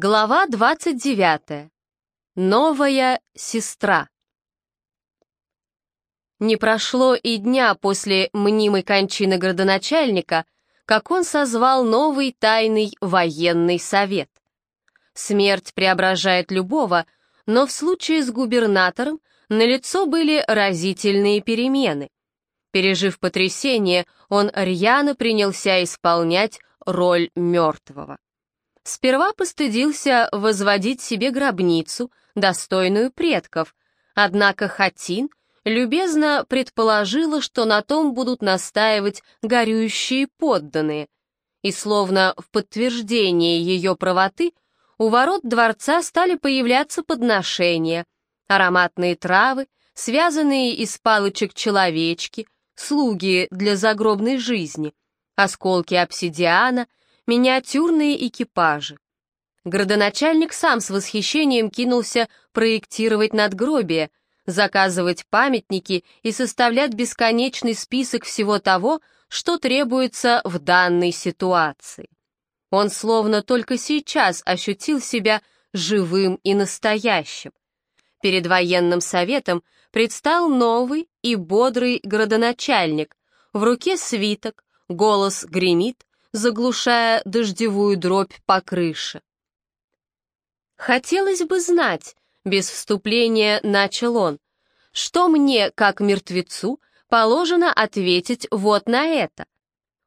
Глава 29. Новая сестра. Не прошло и дня после мнимой кончины градоначальника, как он созвал новый тайный военный совет. Смерть преображает любого, но в случае с губернатором налицо были разительные перемены. Пережив потрясение, он рьяно принялся исполнять роль мертвого. Сперва постыдился возводить себе гробницу, достойную предков, однако Хатин любезно предположила, что на том будут настаивать горюющие подданные, и словно в подтверждение ее правоты у ворот дворца стали появляться подношения, ароматные травы, связанные из палочек человечки, слуги для загробной жизни, осколки обсидиана — миниатюрные экипажи. Градоначальник сам с восхищением кинулся проектировать надгробия, заказывать памятники и составлять бесконечный список всего того, что требуется в данной ситуации. Он словно только сейчас ощутил себя живым и настоящим. Перед военным советом предстал новый и бодрый градоначальник, в руке свиток, голос гремит, заглушая дождевую дробь по крыше. «Хотелось бы знать», — без вступления начал он, «что мне, как мертвецу, положено ответить вот на это».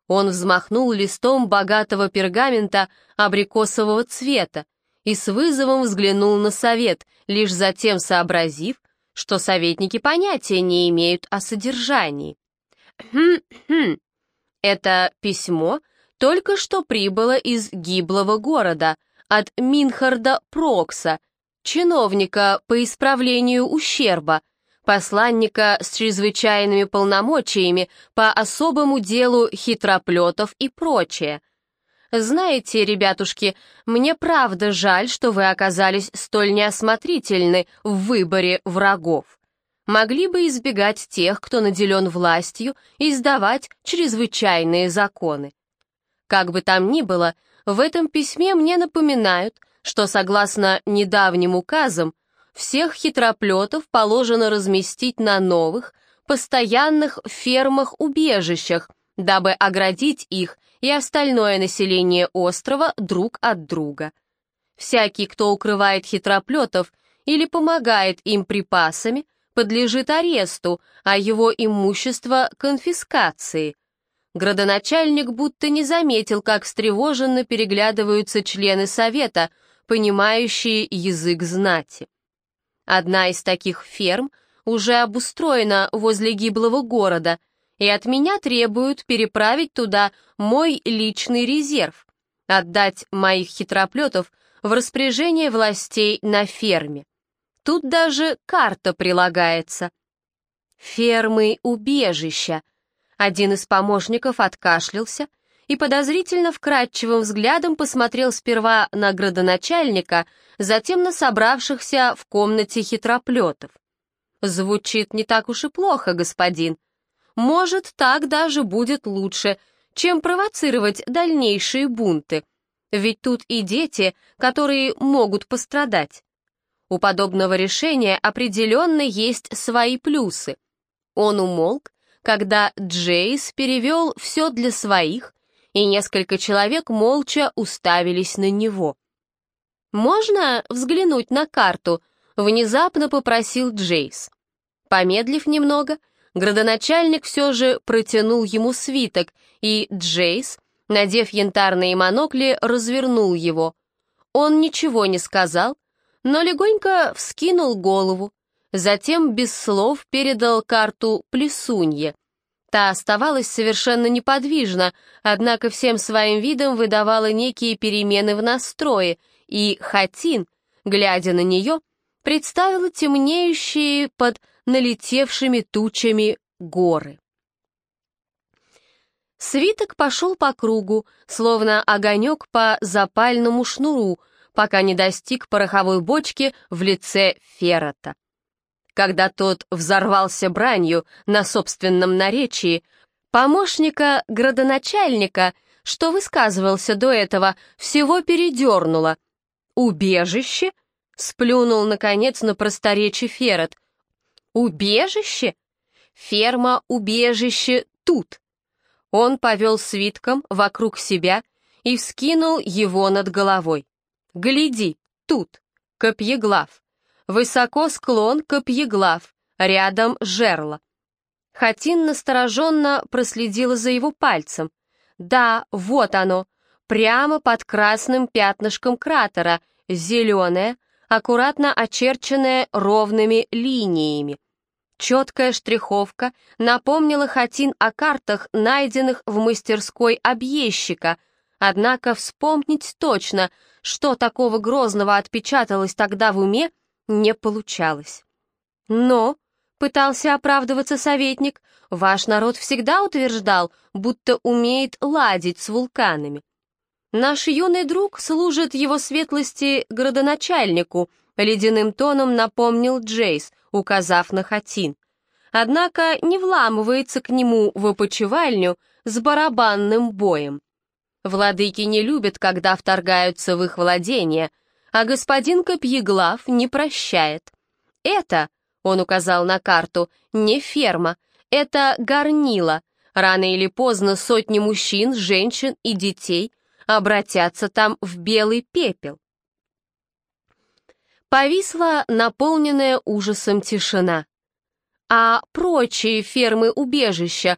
Он взмахнул листом богатого пергамента абрикосового цвета и с вызовом взглянул на совет, лишь затем сообразив, что советники понятия не имеют о содержании. «Хм-хм, это письмо только что прибыла из гиблого города, от Минхарда Прокса, чиновника по исправлению ущерба, посланника с чрезвычайными полномочиями по особому делу хитроплетов и прочее. Знаете, ребятушки, мне правда жаль, что вы оказались столь неосмотрительны в выборе врагов. Могли бы избегать тех, кто наделен властью, и издавать чрезвычайные законы. Как бы там ни было, в этом письме мне напоминают, что согласно недавним указам, всех хитроплетов положено разместить на новых, постоянных фермах-убежищах, дабы оградить их и остальное население острова друг от друга. Всякий, кто укрывает хитроплетов или помогает им припасами, подлежит аресту, а его имущество — конфискации. Градоначальник будто не заметил, как встревоженно переглядываются члены совета, понимающие язык знати. Одна из таких ферм уже обустроена возле гиблого города, и от меня требуют переправить туда мой личный резерв, отдать моих хитроплетов в распоряжение властей на ферме. Тут даже карта прилагается. Фермы-убежища, один из помощников откашлялся и подозрительно вкрадчивым взглядом посмотрел сперва на градоначальника, затем на собравшихся в комнате хитроплетов. «Звучит не так уж и плохо, господин. Может, так даже будет лучше, чем провоцировать дальнейшие бунты. Ведь тут и дети, которые могут пострадать. У подобного решения определенно есть свои плюсы. Он умолк когда Джейс перевел все для своих, и несколько человек молча уставились на него. «Можно взглянуть на карту?» — внезапно попросил Джейс. Помедлив немного, градоначальник все же протянул ему свиток, и Джейс, надев янтарные монокли, развернул его. Он ничего не сказал, но легонько вскинул голову, затем без слов передал карту Плесунье. Та оставалась совершенно неподвижна, однако всем своим видом выдавала некие перемены в настрое, и Хатин, глядя на нее, представила темнеющие под налетевшими тучами горы. Свиток пошел по кругу, словно огонек по запальному шнуру, пока не достиг пороховой бочки в лице Феррота. Когда тот взорвался бранью на собственном наречии, помощника градоначальника, что высказывался до этого, всего передернуло. «Убежище?» — сплюнул, наконец, на просторечие Ферret. «Убежище? Ферма-убежище тут!» Он повел свитком вокруг себя и вскинул его над головой. «Гляди, тут, копьеглав. Высоко склон копьеглав, рядом жерло». Хатин настороженно проследила за его пальцем. «Да, вот оно, прямо под красным пятнышком кратера, зеленое, аккуратно очерченное ровными линиями. Четкая штриховка напомнила Хатин о картах, найденных в мастерской объездчика, однако вспомнить точно, что такого грозного отпечаталось тогда в уме, не получалось. Но, пытался оправдываться советник, ваш народ всегда утверждал, будто умеет ладить с вулканами. Наш юный друг служит его светлости градоначальнику, ледяным тоном напомнил Джейс, указав на Хатин. Однако не вламывается к нему в опочивальню с барабанным боем. Владыки не любят, когда вторгаются в их владения, а господин Копьеглав не прощает. Это, он указал на карту, не ферма, это горнило. Рано или поздно сотни мужчин, женщин и детей обратятся там в белый пепел. Повисла наполненная ужасом тишина. А прочие фермы-убежища,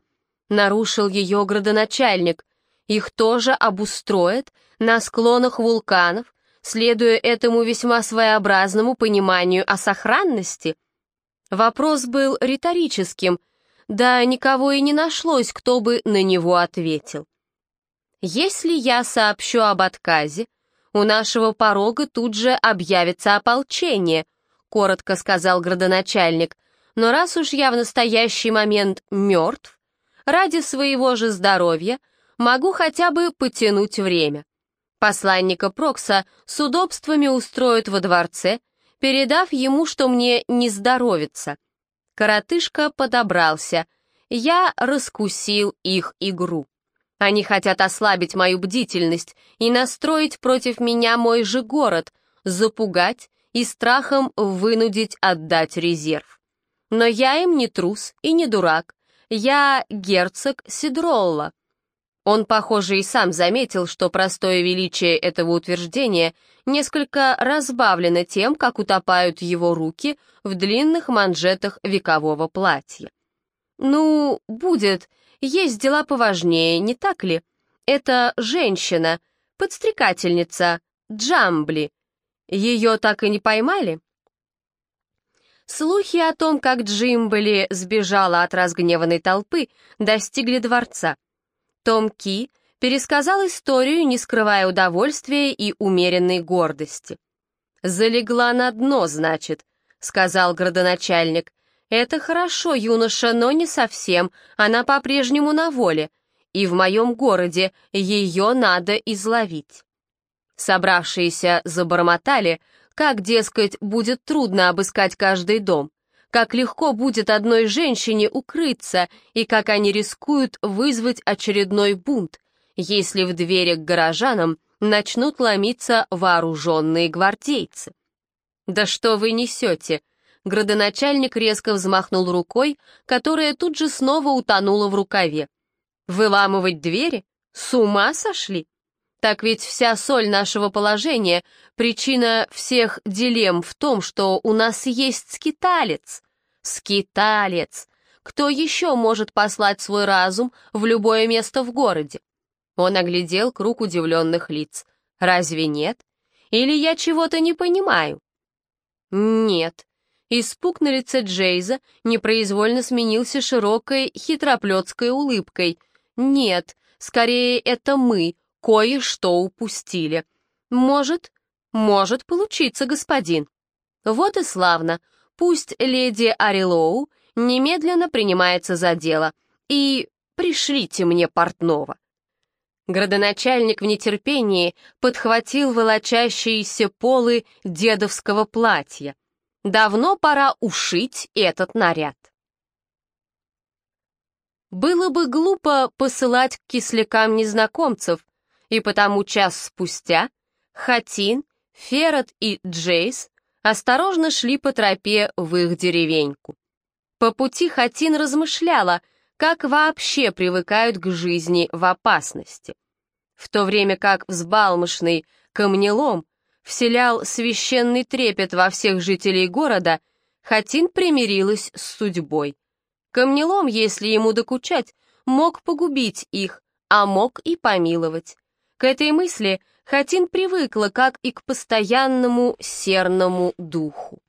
нарушил ее градоначальник, их тоже обустроят на склонах вулканов, следуя этому весьма своеобразному пониманию о сохранности? Вопрос был риторическим, да никого и не нашлось, кто бы на него ответил. Если я сообщу об отказе, у нашего порога тут же объявится ополчение, коротко сказал градоначальник, но раз уж я в настоящий момент мертв, ради своего же здоровья могу хотя бы потянуть время. Посланника Прокса с удобствами устроят во дворце, передав ему, что мне не здоровится. Коротышка подобрался, я раскусил их игру. Они хотят ослабить мою бдительность и настроить против меня мой же город, запугать и страхом вынудить отдать резерв. Но я им не трус и не дурак. Я герцог Сидролла. Он, похоже, и сам заметил, что простое величие этого утверждения несколько разбавлено тем, как утопают его руки в длинных манжетах векового платья. «Ну, будет есть дела поважнее, не так ли? Это женщина, подстрекательница, Джамбли. Ее так и не поймали? Слухи о том, как Джимбли сбежала от разгневанной толпы, достигли дворца. Том Ки пересказал историю, не скрывая удовольствия и умеренной гордости. «Залегла на дно, значит», — сказал градоначальник, «Это хорошо, юноша, но не совсем. Она по-прежнему на воле. И в моем городе ее надо изловить». Собравшиеся забормотали, как, дескать, будет трудно обыскать каждый дом, как легко будет одной женщине укрыться и как они рискуют вызвать очередной бунт, если в двери к горожанам начнут ломиться вооруженные гвардейцы. «Да что вы несете?» Градоначальник резко взмахнул рукой, которая тут же снова утонула в рукаве. «Выламывать двери? С ума сошли? Так ведь вся соль нашего положения, причина всех дилемм в том, что у нас есть скиталец. Скиталец! Кто еще может послать свой разум в любое место в городе?» Он оглядел круг удивленных лиц. «Разве нет? Или я чего-то не понимаю?» «Нет», Испуг на лице Джейза непроизвольно сменился широкой хитроплетской улыбкой. «Нет, скорее это мы кое-что упустили. Может, может получиться, господин». Вот и славно. Пусть леди Арилоу немедленно принимается за дело. И пришлите мне портного. Градоначальник в нетерпении подхватил волочащиеся полы дедовского платья. Давно пора ушить этот наряд. Было бы глупо посылать к кислякам незнакомцев, и потому час спустя Хатин, Ферret и Джейс осторожно шли по тропе в их деревеньку. По пути Хатин размышляла, как вообще привыкают к жизни в опасности. В то время как взбалмошный камнелом вселял священный трепет во всех жителей города, Хатин примирилась с судьбой. Камнелом, если ему докучать, мог погубить их, а мог и помиловать. К этой мысли Хатин привыкла, как и к постоянному серному духу.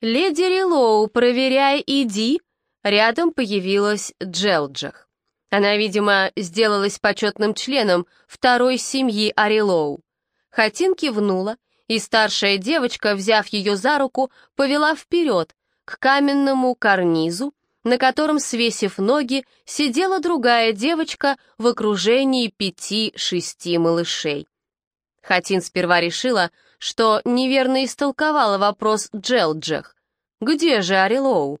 «Леди Рилоу, проверяй, иди!» Рядом появилась Джелджах. Она, видимо, сделалась почетным членом второй семьи Арилоу. Хатин кивнула, и старшая девочка, взяв ее за руку, повела вперед, к каменному карнизу, на котором, свесив ноги, сидела другая девочка в окружении пяти-шести малышей. Хатин сперва решила, что неверно истолковала вопрос Джелджех. «Где же Арилоу?»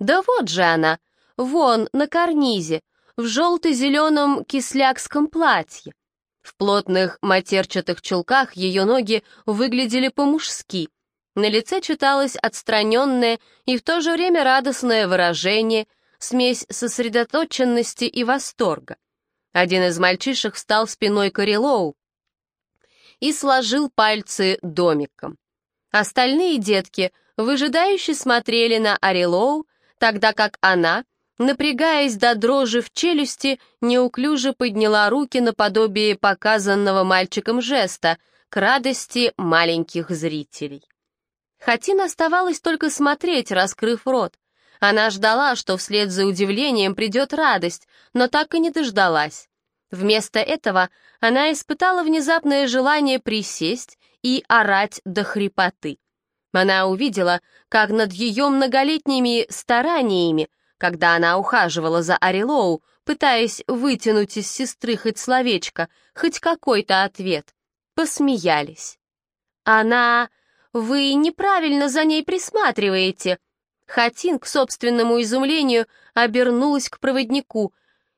«Да вот же она, вон, на карнизе, в желто-зеленом кислякском платье». В плотных матерчатых чулках ее ноги выглядели по-мужски, на лице читалось отстраненное и в то же время радостное выражение, смесь сосредоточенности и восторга. Один из мальчишек встал спиной к Орелоу и сложил пальцы домиком. Остальные детки выжидающе смотрели на Орелоу, тогда как она, напрягаясь до дрожи в челюсти, неуклюже подняла руки наподобие показанного мальчиком жеста к радости маленьких зрителей. Хатин оставалось только смотреть, раскрыв рот. Она ждала, что вслед за удивлением придет радость, но так и не дождалась. Вместо этого она испытала внезапное желание присесть и орать до хрипоты. Она увидела, как над ее многолетними стараниями, когда она ухаживала за Арилоу, пытаясь вытянуть из сестры хоть словечко, хоть какой-то ответ, посмеялись. Она вы неправильно за ней присматриваете». Хатин, к собственному изумлению, обернулась к проводнику.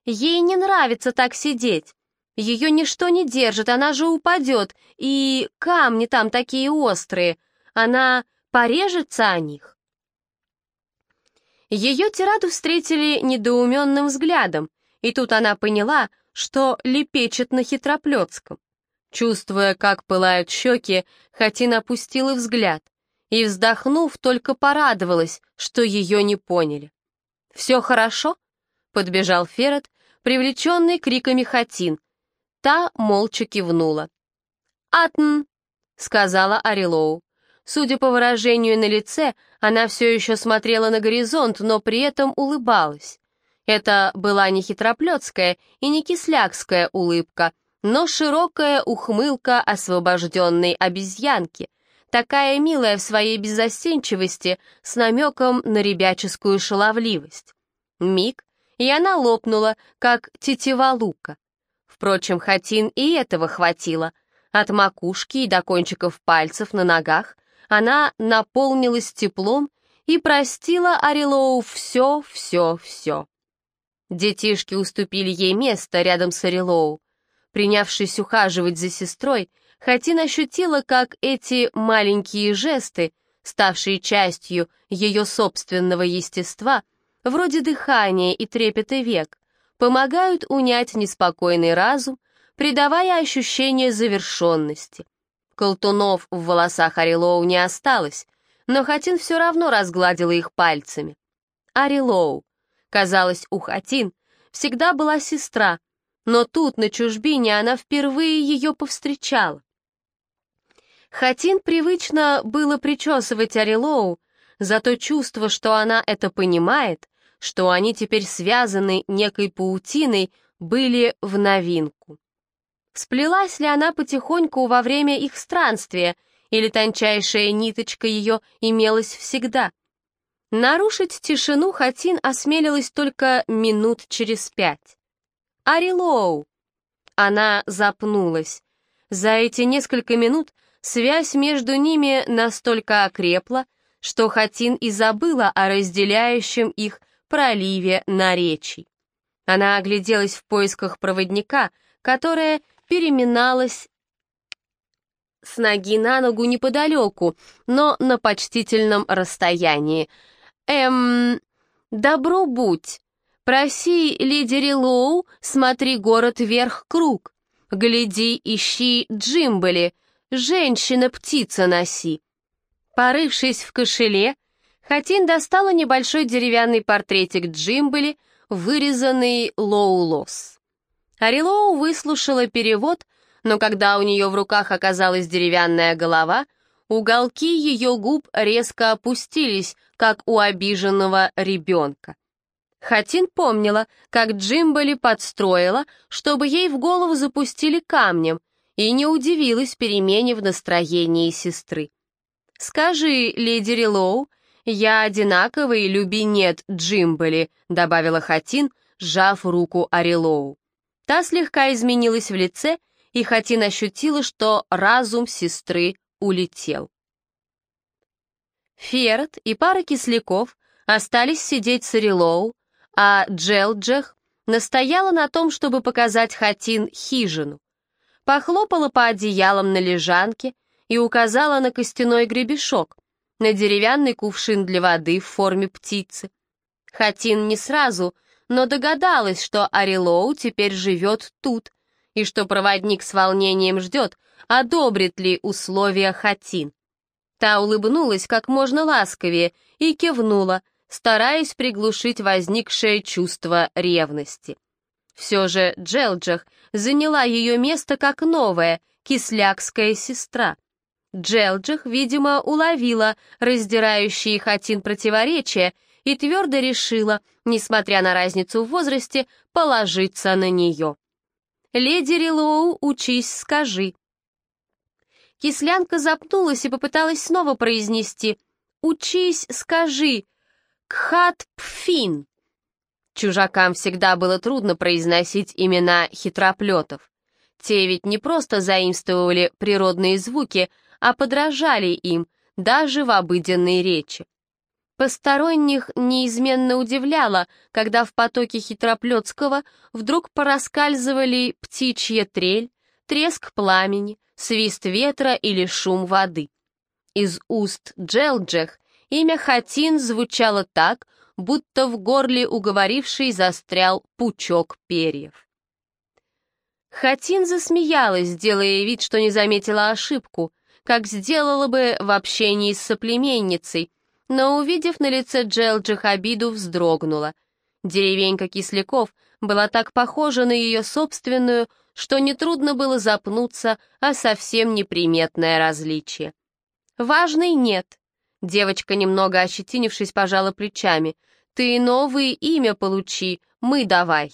Ей не нравится так сидеть. Ее ничто не держит, она же упадет, и камни там такие острые. Она порежется о них. Ее тираду встретили недоуменным взглядом, и тут она поняла, что лепечет на хитроплетском. Чувствуя, как пылают щеки, Хатин опустила взгляд и, вздохнув, только порадовалась, что ее не поняли. «Все хорошо?» — подбежал Ферret, привлеченный криками Хатин. Та молча кивнула. «Атн!» — сказала Арилоу. Судя по выражению на лице, она все еще смотрела на горизонт, но при этом улыбалась. Это была не хитроплетская и не кислякская улыбка — но широкая ухмылка освобожденной обезьянки, такая милая в своей беззастенчивости с намеком на ребяческую шаловливость. Миг, и она лопнула, как тетива лука. Впрочем, Хатин и этого хватило. От макушки и до кончиков пальцев на ногах она наполнилась теплом и простила Арилоу все, все, все. Детишки уступили ей место рядом с Арилоу. Принявшись ухаживать за сестрой, Хатин ощутила, как эти маленькие жесты, ставшие частью ее собственного естества, вроде дыхания и трепета век, помогают унять неспокойный разум, придавая ощущение завершенности. Колтунов в волосах Арилоу не осталось, но Хатин все равно разгладила их пальцами. Арилоу. Казалось, у Хатин всегда была сестра, но тут, на чужбине, она впервые ее повстречала. Хатин привычно было причесывать Арилоу, зато чувство, что она это понимает, что они теперь связаны некой паутиной, были в новинку. Сплелась ли она потихоньку во время их странствия, или тончайшая ниточка ее имелась всегда? Нарушить тишину Хатин осмелилась только минут через пять. Арилоу!» Она запнулась. За эти несколько минут связь между ними настолько окрепла, что Хатин и забыла о разделяющем их проливе наречий. Она огляделась в поисках проводника, которая переминалась с ноги на ногу неподалеку, но на почтительном расстоянии. «Эм... Добро будь. Проси леди Рилоу, смотри город вверх круг. Гляди, ищи Джимбали, женщина-птица носи». Порывшись в кошеле, Хатин достала небольшой деревянный портретик Джимбали, вырезанный Лоу-Лос. Арилоу выслушала перевод, но когда у нее в руках оказалась деревянная голова, уголки ее губ резко опустились, как у обиженного ребенка. Хатин помнила, как Джимбали подстроила, чтобы ей в голову запустили камнем, и не удивилась перемене в настроении сестры. «Скажи, леди Рилоу, я одинаковый люби-нет Джимбали», добавила Хатин, сжав руку Арилоу. Та слегка изменилась в лице и Хатин ощутила, что разум сестры улетел. Ферд и пара кисляков остались сидеть с Орелоу, а Джелджех настояла на том, чтобы показать Хатин хижину. Похлопала по одеялам на лежанке и указала на костяной гребешок, на деревянный кувшин для воды в форме птицы. Хатин не сразу, но догадалась, что Арилоу теперь живет тут, и что проводник с волнением ждет, одобрит ли условия Хатин. Та улыбнулась как можно ласковее и кивнула, стараясь приглушить возникшее чувство ревности. Все же Джелджах заняла ее место как новая, кислякская сестра. Джелджах, видимо, уловила раздирающие Хатин противоречия и твердо решила, несмотря на разницу в возрасте, положиться на нее. «Леди Рилоу, учись, скажи». Кислянка запнулась и попыталась снова произнести «Учись, скажи, Кхат-Пфин». Чужакам всегда было трудно произносить имена хитроплетов. Те ведь не просто заимствовали природные звуки, а подражали им, даже в обыденной речи. Посторонних неизменно удивляло, когда в потоке хитроплетского вдруг пораскальзывали птичья трель, треск пламени, свист ветра или шум воды. Из уст Джелджех имя Хатин звучало так, будто в горле уговоривший застрял пучок перьев. Хатин засмеялась, делая вид, что не заметила ошибку, как сделала бы в общении с соплеменницей, но, увидев на лице Джелджих обиду, вздрогнула. Деревенька Кисляков была так похожа на ее собственную, что нетрудно было запнуться о совсем неприметное различие. «Важный нет». Девочка, немного ощетинившись, пожала плечами. «Ты новое имя получи, мы давай».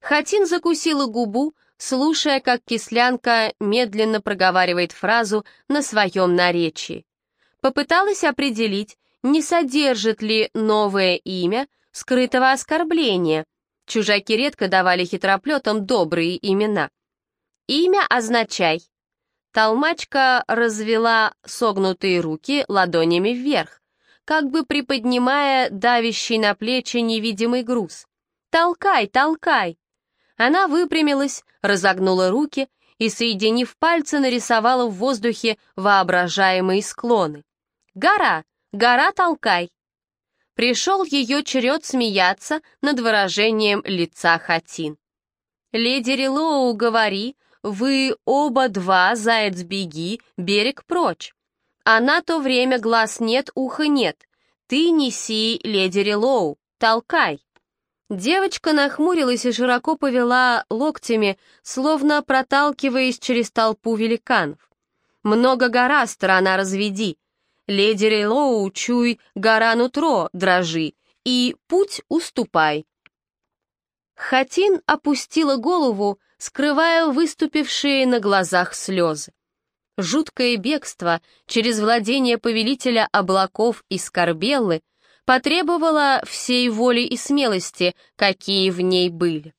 Хатин закусила губу, слушая, как кислянка медленно проговаривает фразу на своем наречии попыталась определить, не содержит ли новое имя скрытого оскорбления. Чужаки редко давали хитроплетам добрые имена. Имя означай. Толмачка развела согнутые руки ладонями вверх, как бы приподнимая давящий на плечи невидимый груз. «Толкай, толкай!» Она выпрямилась, разогнула руки и, соединив пальцы, нарисовала в воздухе воображаемые склоны. «Гора! Гора толкай!» Пришел ее черед смеяться над выражением лица Хатин. «Леди Рилоу, говори, вы оба два, заяц беги, берег прочь. А на то время глаз нет, уха нет. Ты неси, леди Рилоу, толкай!» Девочка нахмурилась и широко повела локтями, словно проталкиваясь через толпу великанов. «Много гора, сторона разведи, Леди Рейлоу, чуй, гора нутро, дрожи, и путь уступай. Хатин опустила голову, скрывая выступившие на глазах слезы. Жуткое бегство через владение повелителя облаков и скорбеллы потребовало всей воли и смелости, какие в ней были.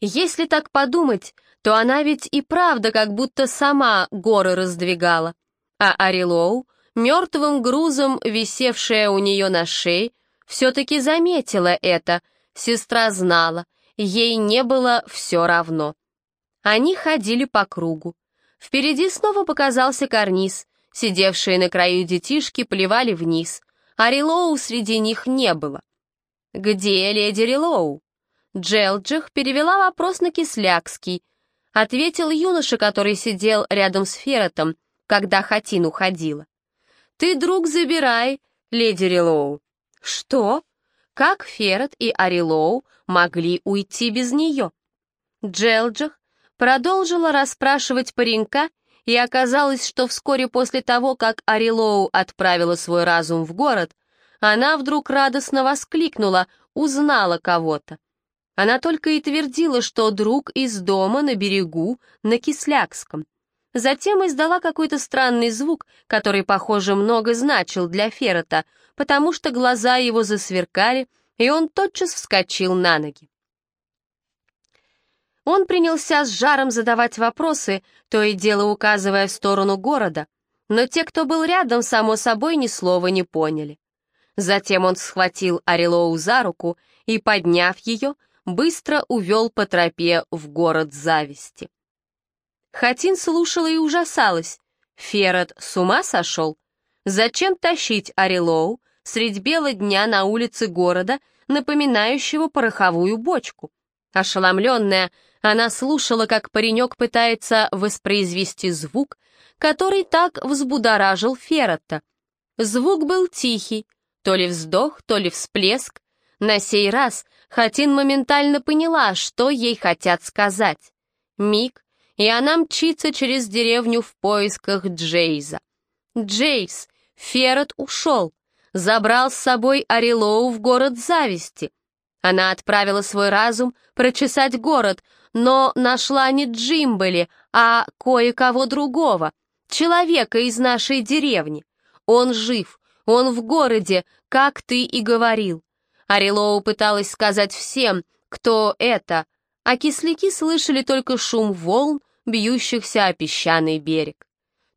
Если так подумать, то она ведь и правда как будто сама горы раздвигала а Арилоу, мертвым грузом, висевшая у нее на шее, все-таки заметила это, сестра знала, ей не было все равно. Они ходили по кругу. Впереди снова показался карниз. Сидевшие на краю детишки плевали вниз, а Рилоу среди них не было. «Где леди Рилоу?» Джелджих перевела вопрос на кислякский. Ответил юноша, который сидел рядом с Феротом, когда Хатин уходила. «Ты, друг, забирай, леди Рилоу». «Что? Как Ферот и Арилоу могли уйти без нее?» Джелджих продолжила расспрашивать паренька, и оказалось, что вскоре после того, как Арилоу отправила свой разум в город, она вдруг радостно воскликнула, узнала кого-то. Она только и твердила, что друг из дома на берегу, на Кислякском. Затем издала какой-то странный звук, который, похоже, много значил для Феррота, потому что глаза его засверкали, и он тотчас вскочил на ноги. Он принялся с жаром задавать вопросы, то и дело указывая в сторону города, но те, кто был рядом, само собой, ни слова не поняли. Затем он схватил Арилоу за руку и, подняв ее, быстро увел по тропе в город зависти. Хатин слушала и ужасалась. Ферret с ума сошел? Зачем тащить Арилоу средь бела дня на улице города, напоминающего пороховую бочку? Ошеломленная, она слушала, как паренек пытается воспроизвести звук, который так взбудоражил Ферретта. Звук был тихий, то ли вздох, то ли всплеск. На сей раз Хатин моментально поняла, что ей хотят сказать. Миг, и она мчится через деревню в поисках Джейза. Джейс, Ферret ушел, забрал с собой Арилоу в город зависти. Она отправила свой разум прочесать город, но нашла не Джимбели, а кое-кого другого, человека из нашей деревни. Он жив, он в городе, как ты и говорил. Арилоу пыталась сказать всем, кто это, а кисляки слышали только шум волн, бьющихся о песчаный берег.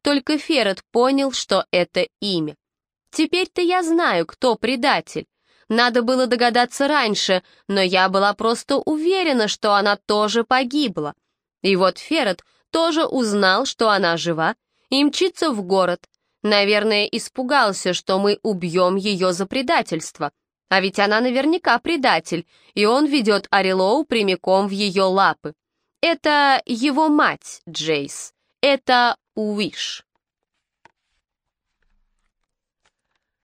Только Ферret понял, что это имя. Теперь-то я знаю, кто предатель. Надо было догадаться раньше, но я была просто уверена, что она тоже погибла. И вот Ферret тоже узнал, что она жива, и мчится в город. Наверное, испугался, что мы убьем ее за предательство. А ведь она наверняка предатель, и он ведет Арилоу прямиком в ее лапы. Это его мать, Джейс. Это Уиш.